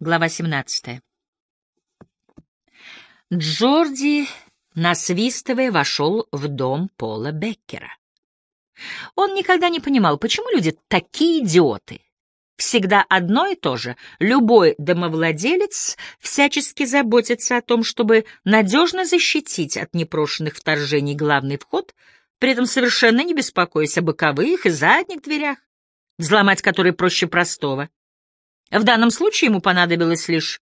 Глава 17. Джорди, насвистывая, вошел в дом Пола Беккера. Он никогда не понимал, почему люди такие идиоты. Всегда одно и то же. Любой домовладелец всячески заботится о том, чтобы надежно защитить от непрошенных вторжений главный вход, при этом совершенно не беспокоясь о боковых и задних дверях, взломать которые проще простого. В данном случае ему понадобилось лишь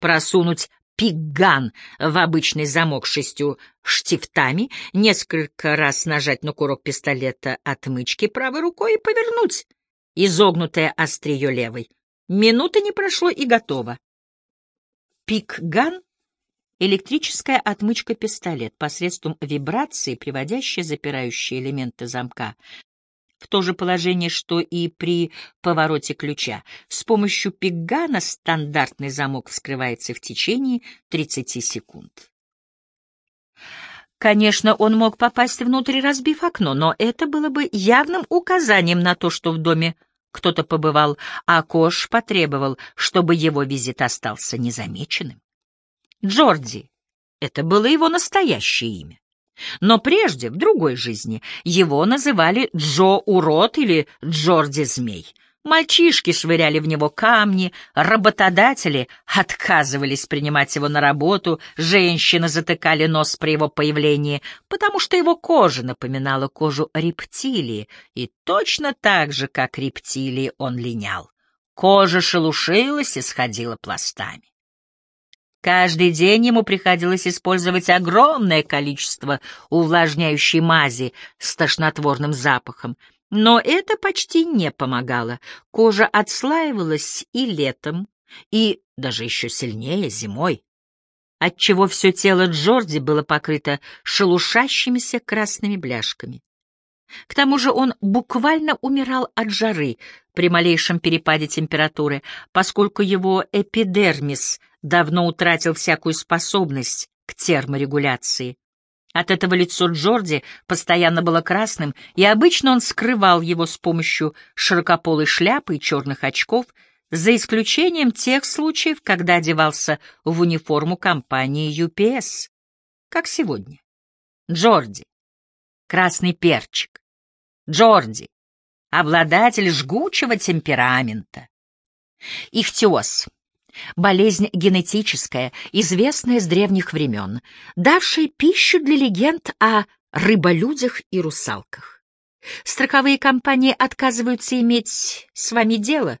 просунуть пиган в обычный замок шестью штифтами, несколько раз нажать на курок пистолета отмычки правой рукой и повернуть изогнутое острие левой. Минуты не прошло и готово. Пикган — электрическая отмычка-пистолет посредством вибрации, приводящая запирающие элементы замка в то же положение, что и при повороте ключа. С помощью пигана стандартный замок вскрывается в течение 30 секунд. Конечно, он мог попасть внутрь, разбив окно, но это было бы явным указанием на то, что в доме кто-то побывал, а Кош потребовал, чтобы его визит остался незамеченным. Джорди — это было его настоящее имя. Но прежде, в другой жизни, его называли Джо Урод или Джорди Змей. Мальчишки швыряли в него камни, работодатели отказывались принимать его на работу, женщины затыкали нос при его появлении, потому что его кожа напоминала кожу рептилии, и точно так же, как рептилии, он линял. Кожа шелушилась и сходила пластами. Каждый день ему приходилось использовать огромное количество увлажняющей мази с тошнотворным запахом, но это почти не помогало. Кожа отслаивалась и летом, и даже еще сильнее зимой, отчего все тело Джорди было покрыто шелушащимися красными бляшками. К тому же он буквально умирал от жары при малейшем перепаде температуры, поскольку его эпидермис давно утратил всякую способность к терморегуляции. От этого лицо Джорди постоянно было красным, и обычно он скрывал его с помощью широкополой шляпы и черных очков, за исключением тех случаев, когда одевался в униформу компании UPS, как сегодня. Джорди, красный перчик. Джорди, обладатель жгучего темперамента. Ихтиоз болезнь генетическая, известная с древних времен, давшая пищу для легенд о рыболюдях и русалках. Страховые компании отказываются иметь с вами дело.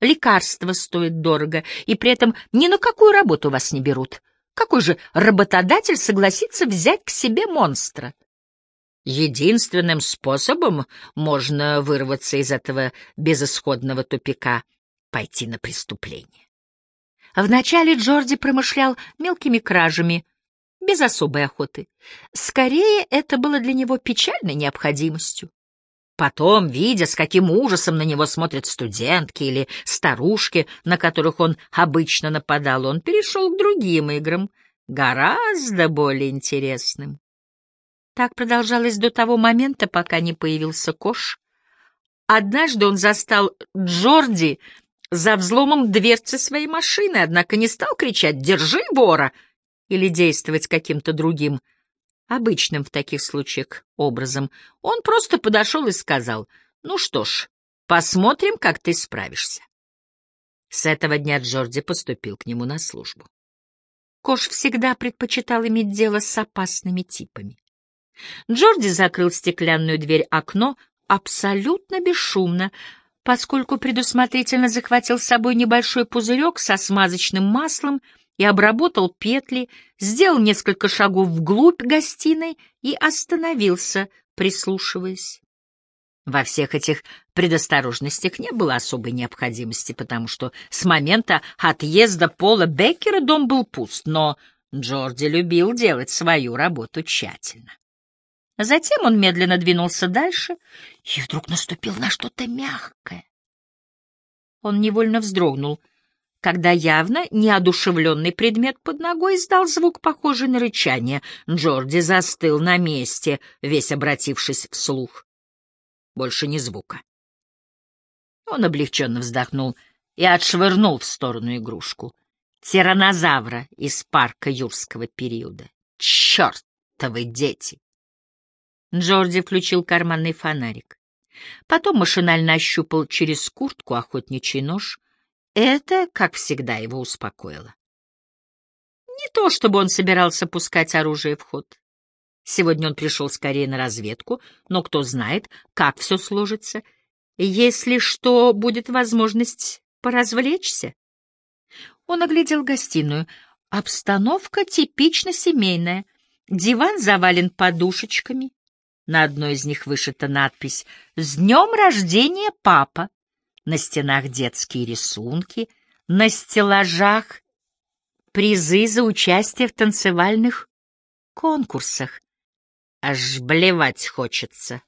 Лекарства стоят дорого, и при этом ни на какую работу вас не берут. Какой же работодатель согласится взять к себе монстра? Единственным способом можно вырваться из этого безысходного тупика — пойти на преступление. Вначале Джорди промышлял мелкими кражами, без особой охоты. Скорее, это было для него печальной необходимостью. Потом, видя, с каким ужасом на него смотрят студентки или старушки, на которых он обычно нападал, он перешел к другим играм, гораздо более интересным. Так продолжалось до того момента, пока не появился Кош. Однажды он застал Джорди за взломом дверцы своей машины, однако не стал кричать «Держи вора!» или действовать каким-то другим, обычным в таких случаях образом. Он просто подошел и сказал «Ну что ж, посмотрим, как ты справишься». С этого дня Джорди поступил к нему на службу. Кош всегда предпочитал иметь дело с опасными типами. Джорди закрыл стеклянную дверь окно абсолютно бесшумно, поскольку предусмотрительно захватил с собой небольшой пузырек со смазочным маслом и обработал петли, сделал несколько шагов вглубь гостиной и остановился, прислушиваясь. Во всех этих предосторожностях не было особой необходимости, потому что с момента отъезда Пола Беккера дом был пуст, но Джорди любил делать свою работу тщательно. Затем он медленно двинулся дальше и вдруг наступил на что-то мягкое. Он невольно вздрогнул, когда явно неодушевленный предмет под ногой издал звук, похожий на рычание. Джорди застыл на месте, весь обратившись вслух. Больше ни звука. Он облегченно вздохнул и отшвырнул в сторону игрушку. Тиранозавра из парка юрского периода. Чёртовы дети! Джорди включил карманный фонарик. Потом машинально ощупал через куртку охотничий нож. Это, как всегда, его успокоило. Не то, чтобы он собирался пускать оружие в ход. Сегодня он пришел скорее на разведку, но кто знает, как все сложится. Если что, будет возможность поразвлечься. Он оглядел гостиную. Обстановка типично семейная. Диван завален подушечками. На одной из них вышита надпись «С днем рождения, папа!» На стенах детские рисунки, на стеллажах призы за участие в танцевальных конкурсах. Аж блевать хочется.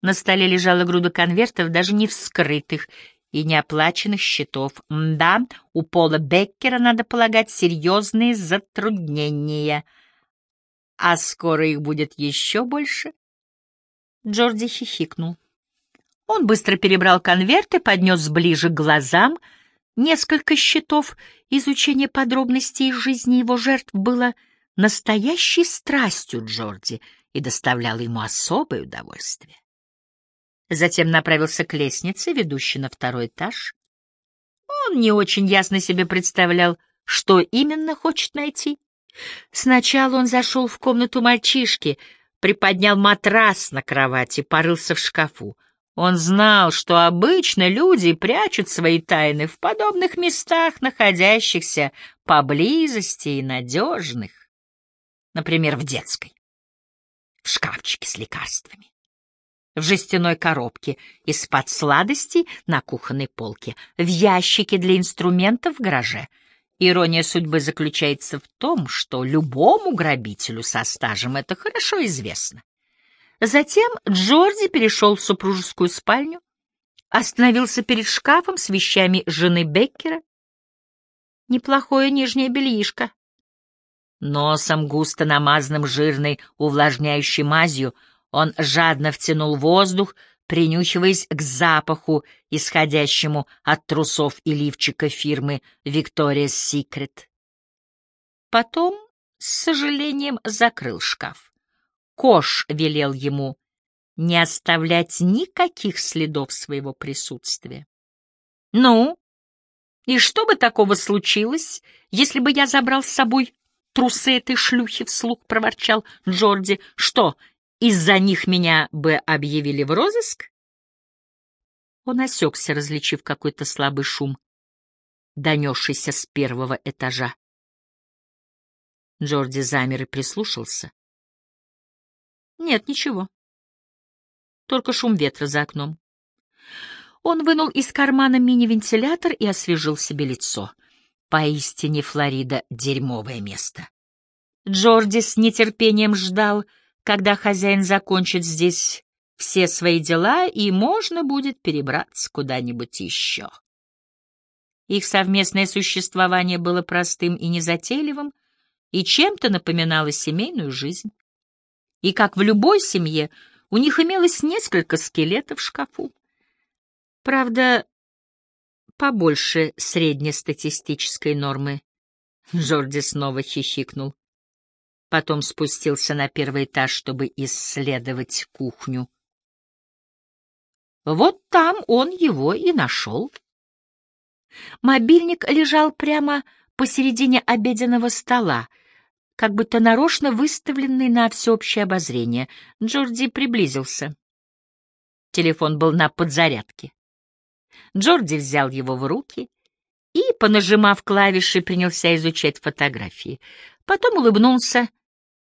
На столе лежала груда конвертов, даже не вскрытых и неоплаченных счетов. Да, у Пола Беккера, надо полагать, серьезные затруднения — а скоро их будет еще больше? Джорди хихикнул. Он быстро перебрал конверты, поднес ближе к глазам. Несколько счетов. Изучение подробностей жизни его жертв было настоящей страстью Джорди и доставляло ему особое удовольствие. Затем направился к лестнице, ведущей на второй этаж. Он не очень ясно себе представлял, что именно хочет найти. Сначала он зашел в комнату мальчишки, приподнял матрас на кровати, порылся в шкафу. Он знал, что обычно люди прячут свои тайны в подобных местах, находящихся поблизости и надежных. Например, в детской, в шкафчике с лекарствами, в жестяной коробке из-под сладостей на кухонной полке, в ящике для инструментов в гараже — Ирония судьбы заключается в том, что любому грабителю со стажем это хорошо известно. Затем Джорди перешел в супружескую спальню, остановился перед шкафом с вещами жены Беккера. Неплохое нижнее бельишко. Носом, густо намазанным жирной увлажняющей мазью, он жадно втянул воздух, принюхиваясь к запаху, исходящему от трусов и лифчика фирмы Victoria's Secret. Потом, с сожалением, закрыл шкаф. Кош велел ему не оставлять никаких следов своего присутствия. «Ну, и что бы такого случилось, если бы я забрал с собой трусы этой шлюхи?» — вслух проворчал Джорди. «Что, из-за них меня бы объявили в розыск? Он осекся, различив какой-то слабый шум, донесшийся с первого этажа. Джорди замер и прислушался. Нет, ничего. Только шум ветра за окном. Он вынул из кармана мини-вентилятор и освежил себе лицо. Поистине Флорида — дерьмовое место. Джорди с нетерпением ждал, когда хозяин закончит здесь все свои дела, и можно будет перебраться куда-нибудь еще. Их совместное существование было простым и незатейливым, и чем-то напоминало семейную жизнь. И, как в любой семье, у них имелось несколько скелетов в шкафу. Правда, побольше среднестатистической нормы. Джорди снова хихикнул потом спустился на первый этаж, чтобы исследовать кухню. Вот там он его и нашел. Мобильник лежал прямо посередине обеденного стола, как будто нарочно выставленный на всеобщее обозрение. Джорди приблизился. Телефон был на подзарядке. Джорди взял его в руки и, понажимав клавиши, принялся изучать фотографии. Потом улыбнулся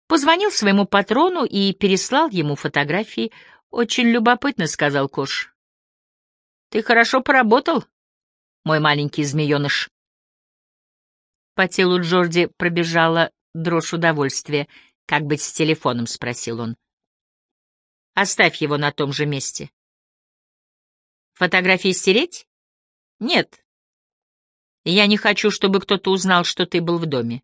Позвонил своему патрону и переслал ему фотографии. «Очень любопытно», — сказал Кош. «Ты хорошо поработал, мой маленький змееныш». По телу Джорди пробежала дрожь удовольствия. «Как быть с телефоном?» — спросил он. «Оставь его на том же месте». «Фотографии стереть?» «Нет. Я не хочу, чтобы кто-то узнал, что ты был в доме».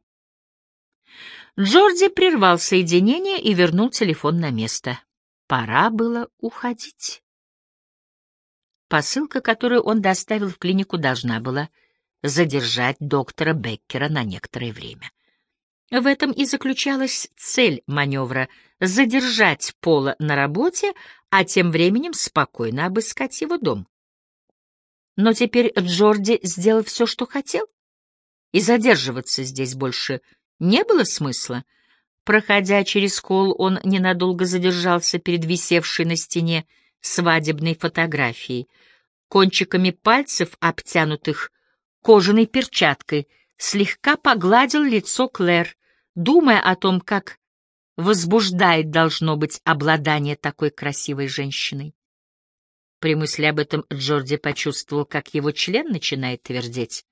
Джорди прервал соединение и вернул телефон на место. Пора было уходить. Посылка, которую он доставил в клинику, должна была задержать доктора Беккера на некоторое время. В этом и заключалась цель маневра — задержать Пола на работе, а тем временем спокойно обыскать его дом. Но теперь Джорди сделал все, что хотел, и задерживаться здесь больше не было смысла. Проходя через холл, он ненадолго задержался перед висевшей на стене свадебной фотографией. Кончиками пальцев, обтянутых кожаной перчаткой, слегка погладил лицо Клэр, думая о том, как возбуждает должно быть обладание такой красивой женщиной. При мысли об этом Джорди почувствовал, как его член начинает твердеть.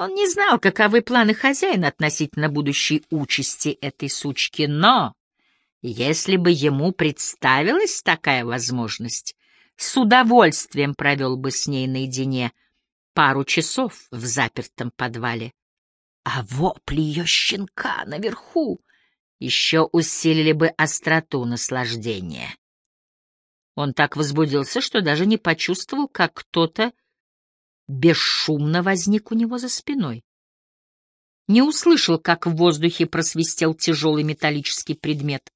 Он не знал, каковы планы хозяина относительно будущей участи этой сучки, но если бы ему представилась такая возможность, с удовольствием провел бы с ней наедине пару часов в запертом подвале. А вопли ее щенка наверху еще усилили бы остроту наслаждения. Он так возбудился, что даже не почувствовал, как кто-то бесшумно возник у него за спиной. Не услышал, как в воздухе просвистел тяжелый металлический предмет.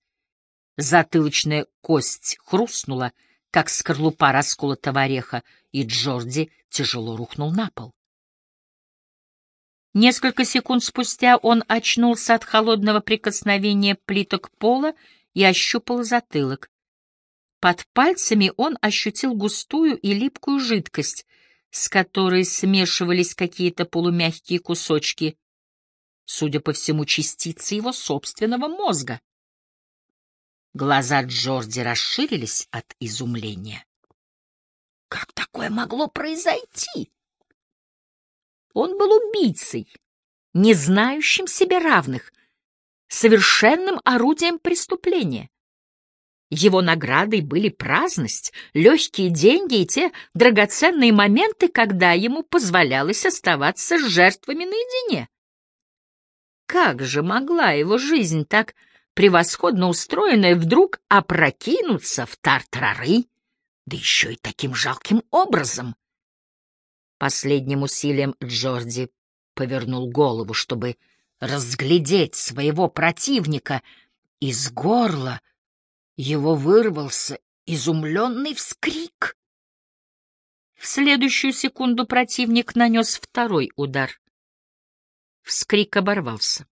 Затылочная кость хрустнула, как скорлупа расколотого ореха, и Джорди тяжело рухнул на пол. Несколько секунд спустя он очнулся от холодного прикосновения плиток пола и ощупал затылок. Под пальцами он ощутил густую и липкую жидкость, с которой смешивались какие-то полумягкие кусочки, судя по всему, частицы его собственного мозга. Глаза Джорди расширились от изумления. Как такое могло произойти? Он был убийцей, не знающим себе равных, совершенным орудием преступления. Его наградой были праздность, легкие деньги и те драгоценные моменты, когда ему позволялось оставаться с жертвами наедине. Как же могла его жизнь, так превосходно устроенная, вдруг опрокинуться в тартарары, да еще и таким жалким образом? Последним усилием Джорди повернул голову, чтобы разглядеть своего противника. Из горла его вырвался изумленный вскрик. В следующую секунду противник нанес второй удар. Вскрик оборвался.